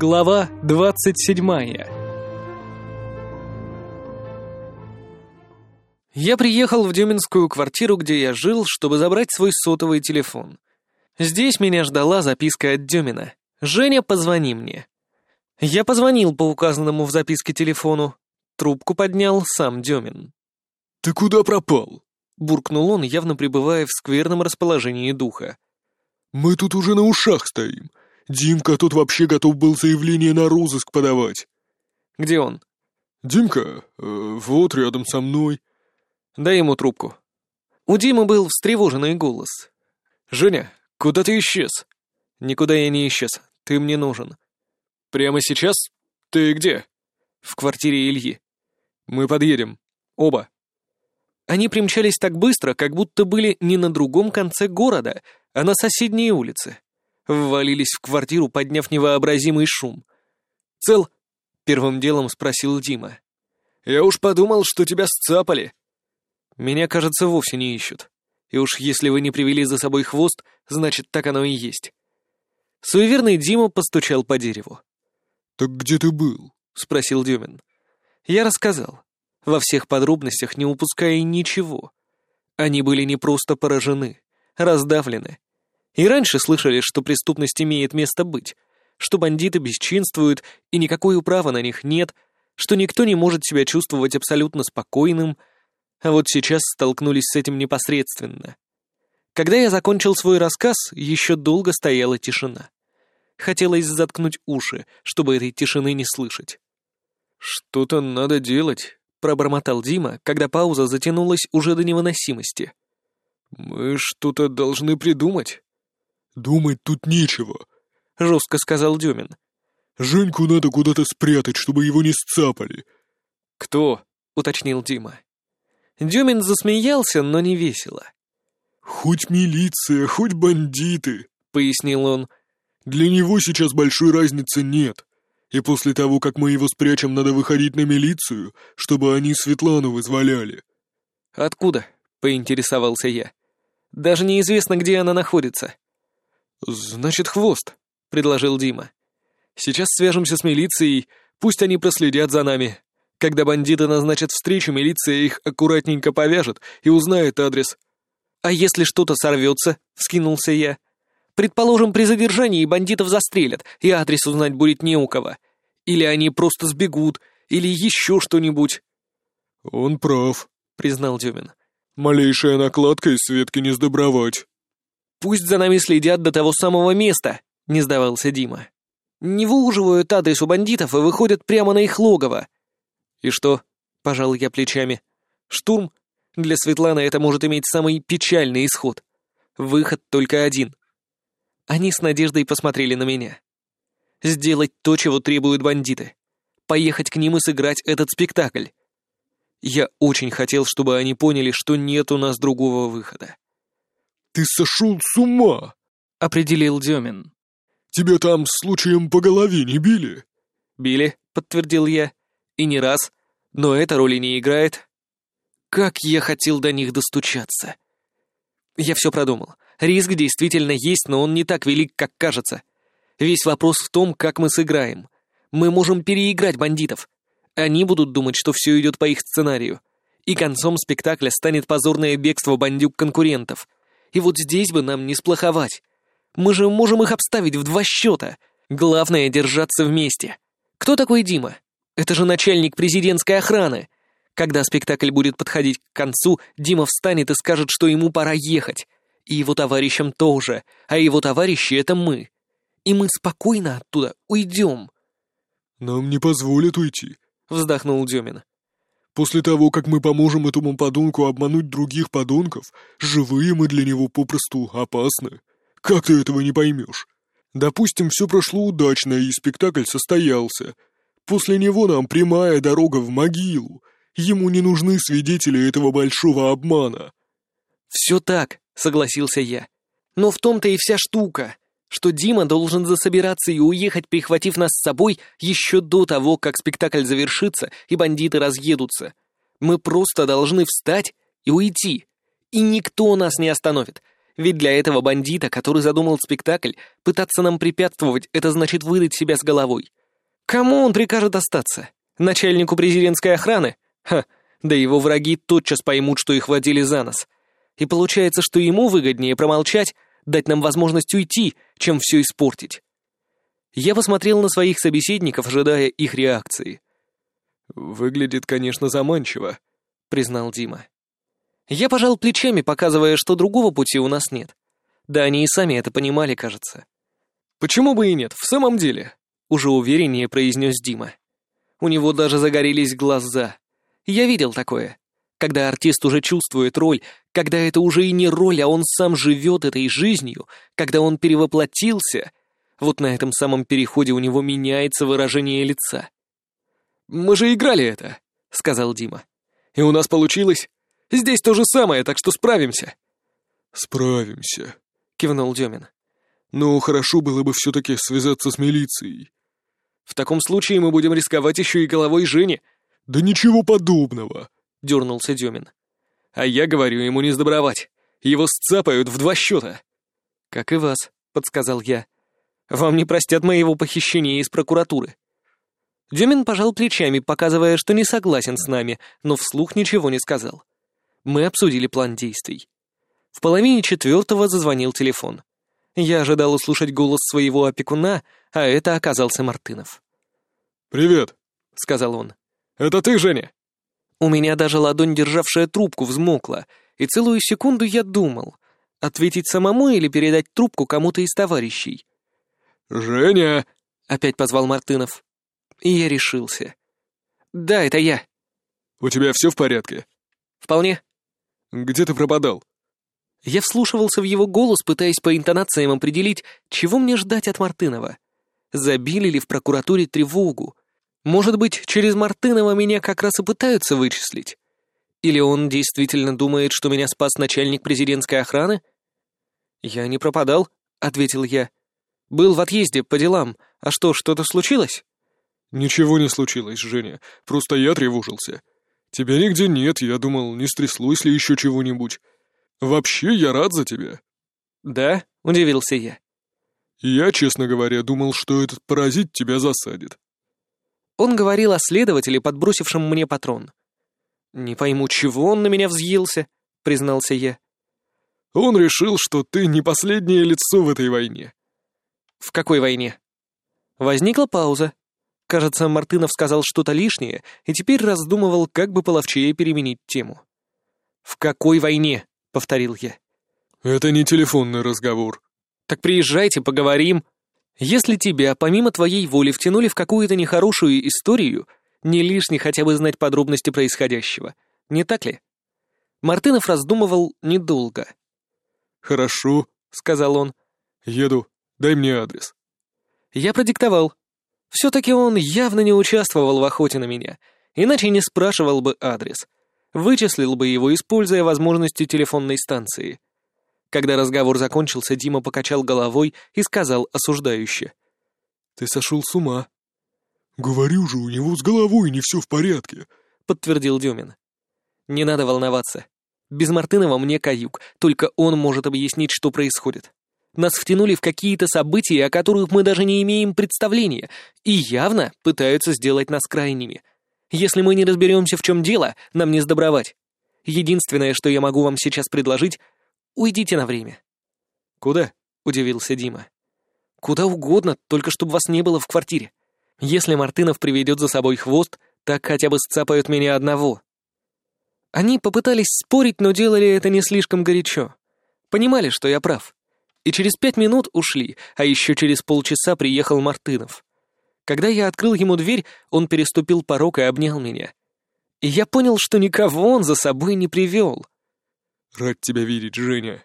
Глава двадцать седьмая Я приехал в Дюминскую квартиру, где я жил, чтобы забрать свой сотовый телефон. Здесь меня ждала записка от Дюмина. «Женя, позвони мне». Я позвонил по указанному в записке телефону. Трубку поднял сам Дюмин. «Ты куда пропал?» — буркнул он, явно пребывая в скверном расположении духа. «Мы тут уже на ушах стоим. Димка тут вообще готов был заявление на розыск подавать». «Где он?» «Димка, э, вот рядом со мной». «Дай ему трубку». У Димы был встревоженный голос. «Женя, куда ты исчез?» «Никуда я не исчез. Ты мне нужен». «Прямо сейчас? Ты где?» «В квартире Ильи». «Мы подъедем. Оба». Они примчались так быстро, как будто были не на другом конце города, а на соседней улице. Ввалились в квартиру, подняв невообразимый шум. «Цел?» — первым делом спросил Дима. «Я уж подумал, что тебя сцапали». «Меня, кажется, вовсе не ищут. И уж если вы не привели за собой хвост, значит, так оно и есть». Суеверный Дима постучал по дереву. «Так где ты был?» — спросил Демин. Я рассказал во всех подробностях не упуская ничего. Они были не просто поражены, раздавлены. И раньше слышали, что преступность имеет место быть, что бандиты бесчинствуют и никакой управы на них нет, что никто не может себя чувствовать абсолютно спокойным, а вот сейчас столкнулись с этим непосредственно. Когда я закончил свой рассказ, еще долго стояла тишина. Хотелось заткнуть уши, чтобы этой тишины не слышать. «Что-то надо делать», — пробормотал Дима, когда пауза затянулась уже до невыносимости. «Мы что-то должны придумать». «Думать тут нечего», — жестко сказал Дюмин. «Женьку надо куда-то спрятать, чтобы его не сцапали». «Кто?» — уточнил Дима. Дюмин засмеялся, но не весело. «Хоть милиция, хоть бандиты», — пояснил он. «Для него сейчас большой разницы нет. И после того, как мы его спрячем, надо выходить на милицию, чтобы они Светлану вызволяли». «Откуда?» — поинтересовался я. «Даже неизвестно, где она находится». «Значит, хвост», — предложил Дима. «Сейчас свяжемся с милицией, пусть они проследят за нами. Когда бандиты назначат встречу, милиция их аккуратненько повяжет и узнает адрес». «А если что-то сорвется?» — вскинулся я. Предположим, при задержании бандитов застрелят, и адрес узнать будет не у кого. Или они просто сбегут, или еще что-нибудь». «Он прав», — признал Дюмин. «Малейшая накладка из Светки не сдобровать». «Пусть за нами следят до того самого места», — не сдавался Дима. «Не выуживают адрес у бандитов и выходят прямо на их логово». «И что?» — пожал я плечами. «Штурм? Для Светланы это может иметь самый печальный исход. Выход только один они с надеждой посмотрели на меня. Сделать то, чего требуют бандиты. Поехать к ним и сыграть этот спектакль. Я очень хотел, чтобы они поняли, что нет у нас другого выхода. «Ты сошел с ума!» — определил Демин. «Тебя там случаем по голове не били?» «Били», — подтвердил я. «И не раз. Но эта роли не играет. Как я хотел до них достучаться!» Я все продумал. Риск действительно есть, но он не так велик, как кажется. Весь вопрос в том, как мы сыграем. Мы можем переиграть бандитов. Они будут думать, что все идет по их сценарию. И концом спектакля станет позорное бегство бандюк-конкурентов. И вот здесь бы нам не сплоховать. Мы же можем их обставить в два счета. Главное — держаться вместе. Кто такой Дима? Это же начальник президентской охраны. Когда спектакль будет подходить к концу, Дима встанет и скажет, что ему пора ехать. И его товарищам тоже, а его товарищи — это мы. И мы спокойно оттуда уйдем. «Нам не позволят уйти», — вздохнул Демин. «После того, как мы поможем этому подонку обмануть других подонков, живые мы для него попросту опасны. Как ты этого не поймешь? Допустим, все прошло удачно, и спектакль состоялся. После него нам прямая дорога в могилу. Ему не нужны свидетели этого большого обмана». «Все так», согласился я. Но в том-то и вся штука, что Дима должен засобираться и уехать, прихватив нас с собой еще до того, как спектакль завершится и бандиты разъедутся. Мы просто должны встать и уйти. И никто нас не остановит. Ведь для этого бандита, который задумал спектакль, пытаться нам препятствовать, это значит выдать себя с головой. Кому он прикажет остаться? Начальнику президентской охраны? Ха, да его враги тотчас поймут, что их водили за нос. И получается, что ему выгоднее промолчать, дать нам возможность уйти, чем все испортить. Я посмотрел на своих собеседников, ожидая их реакции. «Выглядит, конечно, заманчиво», — признал Дима. Я пожал плечами, показывая, что другого пути у нас нет. Да они и сами это понимали, кажется. «Почему бы и нет, в самом деле?» — уже увереннее произнес Дима. У него даже загорелись глаза. Я видел такое. Когда артист уже чувствует роль, когда это уже и не роль, а он сам живет этой жизнью, когда он перевоплотился, вот на этом самом переходе у него меняется выражение лица. «Мы же играли это», — сказал Дима. «И у нас получилось. Здесь то же самое, так что справимся». «Справимся», — кивнул Демин. «Но хорошо было бы все-таки связаться с милицией». «В таком случае мы будем рисковать еще и головой Жени». «Да ничего подобного», — дернулся Демин. «А я говорю, ему не сдобровать. Его сцапают в два счета». «Как и вас», — подсказал я. «Вам не простят моего похищения из прокуратуры». Демин пожал плечами, показывая, что не согласен с нами, но вслух ничего не сказал. Мы обсудили план действий. В половине четвертого зазвонил телефон. Я ожидал услышать голос своего опекуна, а это оказался Мартынов. «Привет», — сказал он. «Это ты, Женя?» У меня даже ладонь, державшая трубку, взмокла, и целую секунду я думал, ответить самому или передать трубку кому-то из товарищей. «Женя!» — опять позвал Мартынов. И я решился. «Да, это я». «У тебя все в порядке?» «Вполне». «Где ты пропадал?» Я вслушивался в его голос, пытаясь по интонациям определить, чего мне ждать от Мартынова. Забили ли в прокуратуре тревогу? Может быть, через Мартынова меня как раз и пытаются вычислить? Или он действительно думает, что меня спас начальник президентской охраны? «Я не пропадал», — ответил я. «Был в отъезде по делам. А что, что-то случилось?» «Ничего не случилось, Женя. Просто я тревожился. Тебя нигде нет, я думал, не стряслось ли еще чего-нибудь. Вообще, я рад за тебя». «Да?» — удивился я. «Я, честно говоря, думал, что этот паразит тебя засадит». Он говорил о следователе, подбросившем мне патрон. «Не пойму, чего он на меня взъелся», — признался я. «Он решил, что ты не последнее лицо в этой войне». «В какой войне?» Возникла пауза. Кажется, Мартынов сказал что-то лишнее и теперь раздумывал, как бы половчее переменить тему. «В какой войне?» — повторил я. «Это не телефонный разговор». «Так приезжайте, поговорим. Если тебя, помимо твоей воли, втянули в какую-то нехорошую историю, не лишне хотя бы знать подробности происходящего. Не так ли?» Мартынов раздумывал недолго. «Хорошо», — сказал он. «Еду. Дай мне адрес». Я продиктовал. Все-таки он явно не участвовал в охоте на меня, иначе не спрашивал бы адрес. Вычислил бы его, используя возможности телефонной станции. Когда разговор закончился, Дима покачал головой и сказал осуждающе. «Ты сошел с ума». «Говорю же, у него с головой не все в порядке», — подтвердил Демин. «Не надо волноваться. Без Мартынова мне каюк, только он может объяснить, что происходит. Нас втянули в какие-то события, о которых мы даже не имеем представления, и явно пытаются сделать нас крайними. Если мы не разберемся, в чем дело, нам не сдобровать. Единственное, что я могу вам сейчас предложить, уйдите на время». «Куда?» — удивился Дима. «Куда угодно, только чтобы вас не было в квартире. Если Мартынов приведет за собой хвост, так хотя бы сцапают меня одного». Они попытались спорить, но делали это не слишком горячо. Понимали, что я прав и через пять минут ушли, а еще через полчаса приехал Мартынов. Когда я открыл ему дверь, он переступил порог и обнял меня. И я понял, что никого он за собой не привел. «Рад тебя видеть, Женя».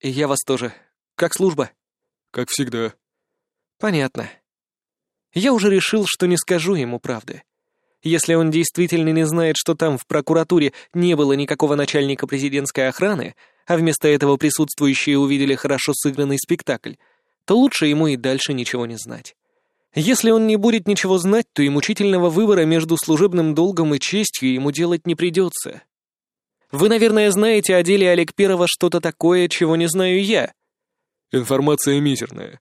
«И я вас тоже. Как служба?» «Как всегда». «Понятно». Я уже решил, что не скажу ему правды. Если он действительно не знает, что там в прокуратуре не было никакого начальника президентской охраны, а вместо этого присутствующие увидели хорошо сыгранный спектакль, то лучше ему и дальше ничего не знать. Если он не будет ничего знать, то и мучительного выбора между служебным долгом и честью ему делать не придется. Вы, наверное, знаете о деле Олег Перова что-то такое, чего не знаю я. Информация мизерная.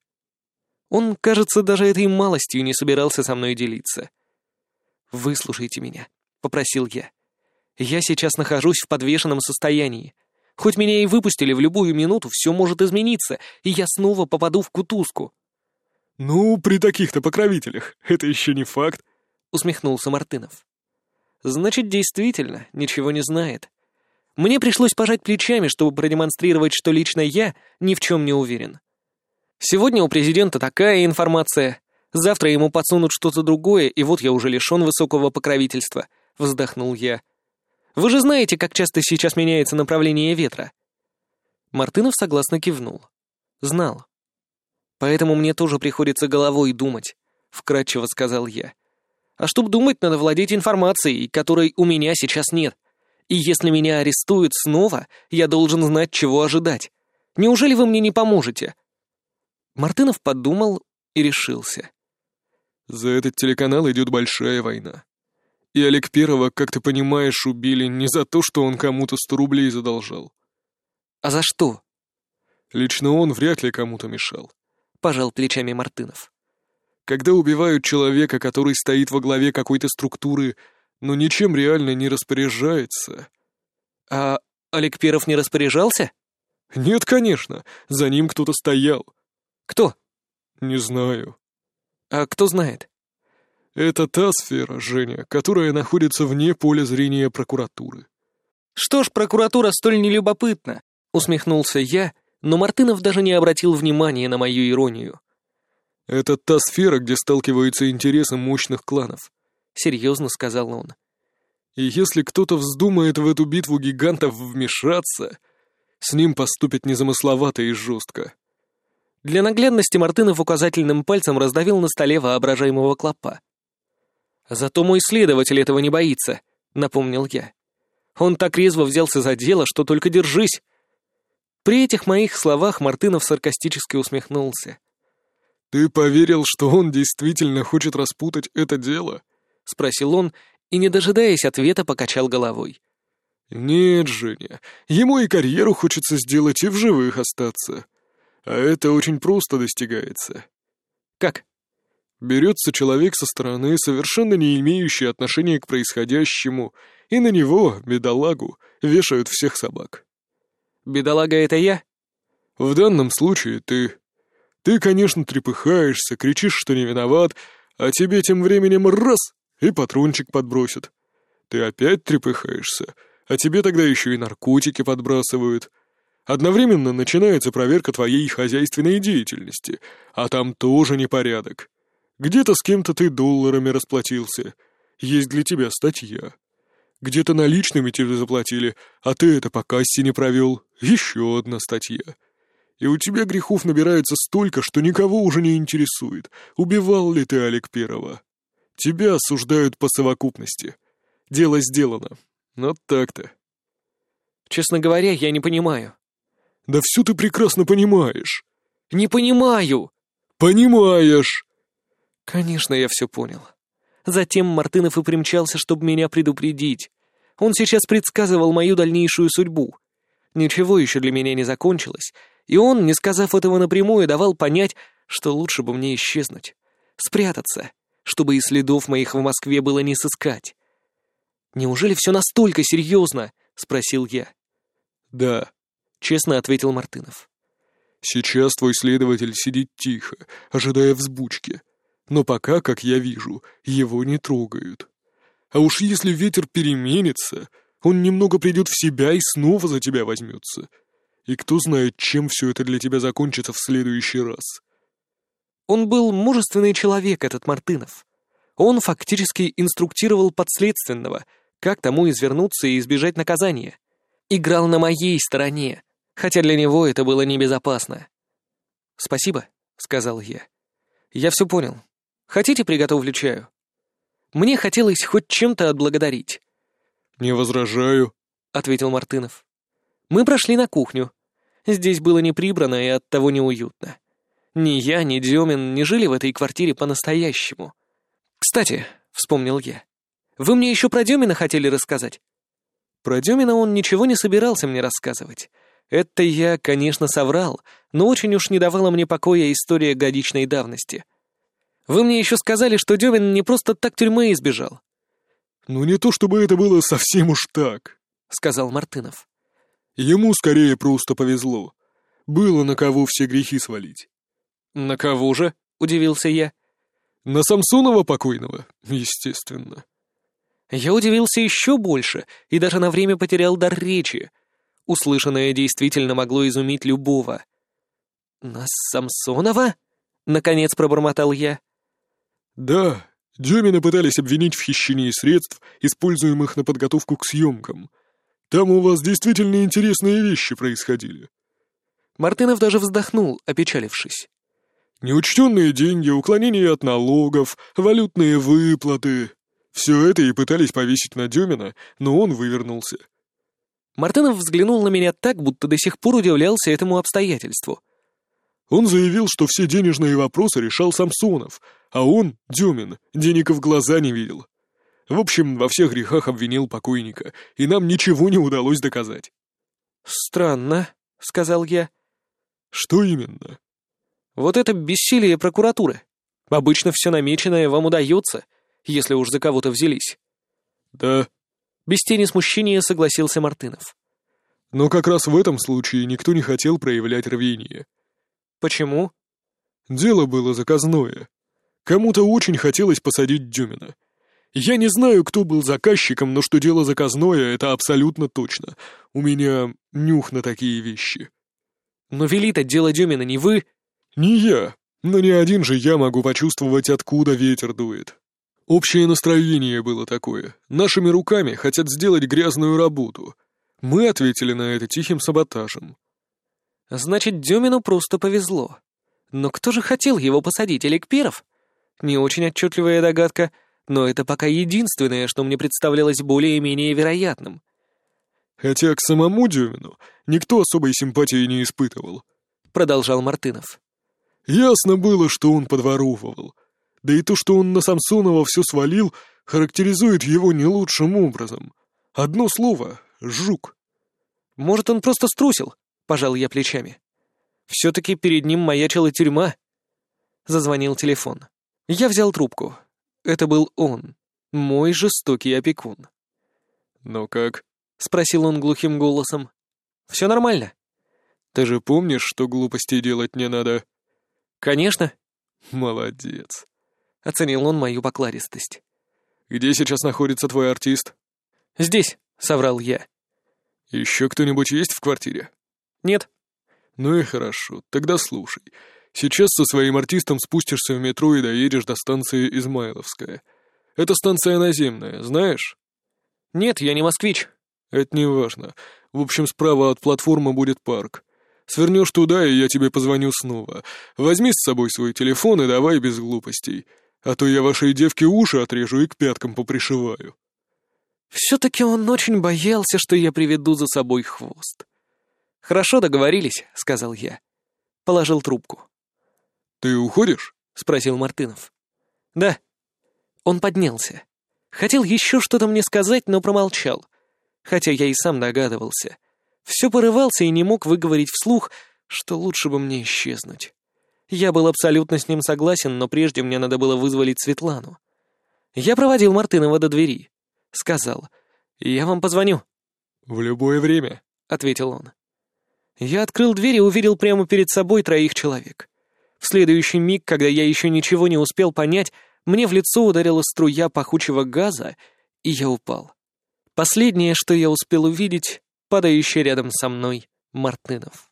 Он, кажется, даже этой малостью не собирался со мной делиться. «Выслушайте меня», — попросил я. «Я сейчас нахожусь в подвешенном состоянии. Хоть меня и выпустили в любую минуту, все может измениться, и я снова попаду в кутузку». «Ну, при таких-то покровителях, это еще не факт», — усмехнулся Мартынов. «Значит, действительно, ничего не знает. Мне пришлось пожать плечами, чтобы продемонстрировать, что лично я ни в чем не уверен. Сегодня у президента такая информация, завтра ему подсунут что-то другое, и вот я уже лишен высокого покровительства», — вздохнул я. «Вы же знаете, как часто сейчас меняется направление ветра?» Мартынов согласно кивнул. Знал. «Поэтому мне тоже приходится головой думать», — вкратчиво сказал я. «А чтоб думать, надо владеть информацией, которой у меня сейчас нет. И если меня арестуют снова, я должен знать, чего ожидать. Неужели вы мне не поможете?» Мартынов подумал и решился. «За этот телеканал идет большая война. И Олег Первого, как ты понимаешь, убили не за то, что он кому-то сто рублей задолжал. А за что? Лично он вряд ли кому-то мешал. Пожал плечами Мартынов. Когда убивают человека, который стоит во главе какой-то структуры, но ничем реально не распоряжается. А Олег Перов не распоряжался? Нет, конечно, за ним кто-то стоял. Кто? Не знаю. А кто знает? Это та сфера, Женя, которая находится вне поля зрения прокуратуры. Что ж, прокуратура столь нелюбопытна, усмехнулся я, но Мартынов даже не обратил внимания на мою иронию. Это та сфера, где сталкиваются интересы мощных кланов, серьезно сказал он. И если кто-то вздумает в эту битву гигантов вмешаться, с ним поступят незамысловато и жестко. Для наглядности Мартынов указательным пальцем раздавил на столе воображаемого клопа. «Зато мой следователь этого не боится», — напомнил я. «Он так резво взялся за дело, что только держись». При этих моих словах Мартынов саркастически усмехнулся. «Ты поверил, что он действительно хочет распутать это дело?» — спросил он, и, не дожидаясь ответа, покачал головой. «Нет, Женя, ему и карьеру хочется сделать, и в живых остаться. А это очень просто достигается. Как? Берется человек со стороны, совершенно не имеющий отношения к происходящему, и на него, бедолагу, вешают всех собак. Бедолага — это я? В данном случае ты. Ты, конечно, трепыхаешься, кричишь, что не виноват, а тебе тем временем раз — и патрончик подбросят. Ты опять трепыхаешься, а тебе тогда еще и наркотики подбрасывают — Одновременно начинается проверка твоей хозяйственной деятельности, а там тоже непорядок. Где-то с кем-то ты долларами расплатился. Есть для тебя статья. Где-то наличными тебе заплатили, а ты это по кассе не провел. Еще одна статья. И у тебя грехов набирается столько, что никого уже не интересует, убивал ли ты Олег Первого. Тебя осуждают по совокупности. Дело сделано. Вот так-то. Честно говоря, я не понимаю. Да все ты прекрасно понимаешь. Не понимаю. Понимаешь. Конечно, я все понял. Затем Мартынов и примчался, чтобы меня предупредить. Он сейчас предсказывал мою дальнейшую судьбу. Ничего еще для меня не закончилось, и он, не сказав этого напрямую, давал понять, что лучше бы мне исчезнуть, спрятаться, чтобы и следов моих в Москве было не сыскать. «Неужели все настолько серьезно?» — спросил я. «Да», — честно ответил Мартынов. «Сейчас твой следователь сидит тихо, ожидая взбучки. Но пока, как я вижу, его не трогают. А уж если ветер переменится, он немного придет в себя и снова за тебя возьмется. И кто знает, чем все это для тебя закончится в следующий раз». Он был мужественный человек, этот Мартынов. Он фактически инструктировал подследственного, как тому извернуться и избежать наказания. Играл на моей стороне, хотя для него это было небезопасно. «Спасибо», — сказал я. «Я все понял. Хотите, приготовлю чаю?» Мне хотелось хоть чем-то отблагодарить. «Не возражаю», — ответил Мартынов. Мы прошли на кухню. Здесь было не прибрано и оттого неуютно. Ни я, ни Демин не жили в этой квартире Про Демина он ничего не собирался мне рассказывать. Это я, конечно, соврал, но очень уж не давала мне покоя история годичной давности. Вы мне еще сказали, что Демин не просто так тюрьмы избежал. «Ну не то чтобы это было совсем уж так», — сказал Мартынов. «Ему скорее просто повезло. Было на кого все грехи свалить». «На кого же?» — удивился я. «На Самсонова покойного, естественно». Я удивился еще больше и даже на время потерял дар речи. Услышанное действительно могло изумить любого. «На Самсонова?» — наконец пробормотал я. «Да, Демина пытались обвинить в хищении средств, используемых на подготовку к съемкам. Там у вас действительно интересные вещи происходили». Мартынов даже вздохнул, опечалившись. «Неучтенные деньги, уклонение от налогов, валютные выплаты. Все это и пытались повесить на Демина, но он вывернулся». Мартынов взглянул на меня так, будто до сих пор удивлялся этому обстоятельству. Он заявил, что все денежные вопросы решал Самсонов, а он, Демин, денег в глаза не видел. В общем, во всех грехах обвинил покойника, и нам ничего не удалось доказать. «Странно», — сказал я. «Что именно?» «Вот это бессилие прокуратуры. Обычно все намеченное вам удается, если уж за кого-то взялись». «Да». Без тени смущения согласился Мартынов. «Но как раз в этом случае никто не хотел проявлять рвение». «Почему?» «Дело было заказное. Кому-то очень хотелось посадить Дюмина. Я не знаю, кто был заказчиком, но что дело заказное, это абсолютно точно. У меня нюх на такие вещи. Но вели-то дело Дюмина не вы. Не я. Но не один же я могу почувствовать, откуда ветер дует. Общее настроение было такое. Нашими руками хотят сделать грязную работу. Мы ответили на это тихим саботажем. Значит, Дюмину просто повезло. Но кто же хотел его посадить, Олег Перов? Не очень отчетливая догадка, но это пока единственное, что мне представлялось более-менее вероятным. «Хотя к самому Дюмину никто особой симпатии не испытывал», — продолжал Мартынов. «Ясно было, что он подворовывал. Да и то, что он на Самсонова все свалил, характеризует его не лучшим образом. Одно слово — жук». «Может, он просто струсил?» — пожал я плечами. «Все-таки перед ним маячила тюрьма». Зазвонил телефон. Я взял трубку. Это был он, мой жестокий опекун. «Ну как?» — спросил он глухим голосом. «Все нормально». «Ты же помнишь, что глупостей делать не надо?» «Конечно». «Молодец», — оценил он мою покладистость. «Где сейчас находится твой артист?» «Здесь», — соврал я. «Еще кто-нибудь есть в квартире?» «Нет». «Ну и хорошо, тогда слушай. Сейчас со своим артистом спустишься в метро и доедешь до станции Измайловская. Это станция наземная, знаешь? Нет, я не москвич. Это не важно. В общем, справа от платформы будет парк. Свернешь туда, и я тебе позвоню снова. Возьми с собой свой телефон и давай без глупостей. А то я вашей девке уши отрежу и к пяткам попришиваю. Все-таки он очень боялся, что я приведу за собой хвост. «Хорошо договорились», — сказал я. Положил трубку. «Ты уходишь?» — спросил Мартынов. «Да». Он поднялся. Хотел еще что-то мне сказать, но промолчал. Хотя я и сам догадывался. Все порывался и не мог выговорить вслух, что лучше бы мне исчезнуть. Я был абсолютно с ним согласен, но прежде мне надо было вызволить Светлану. Я проводил Мартынова до двери. Сказал, «Я вам позвоню». «В любое время», — ответил он. Я открыл дверь и увидел прямо перед собой троих человек. В следующий миг, когда я еще ничего не успел понять, мне в лицо ударила струя пахучего газа, и я упал. Последнее, что я успел увидеть, падающий рядом со мной Мартынов.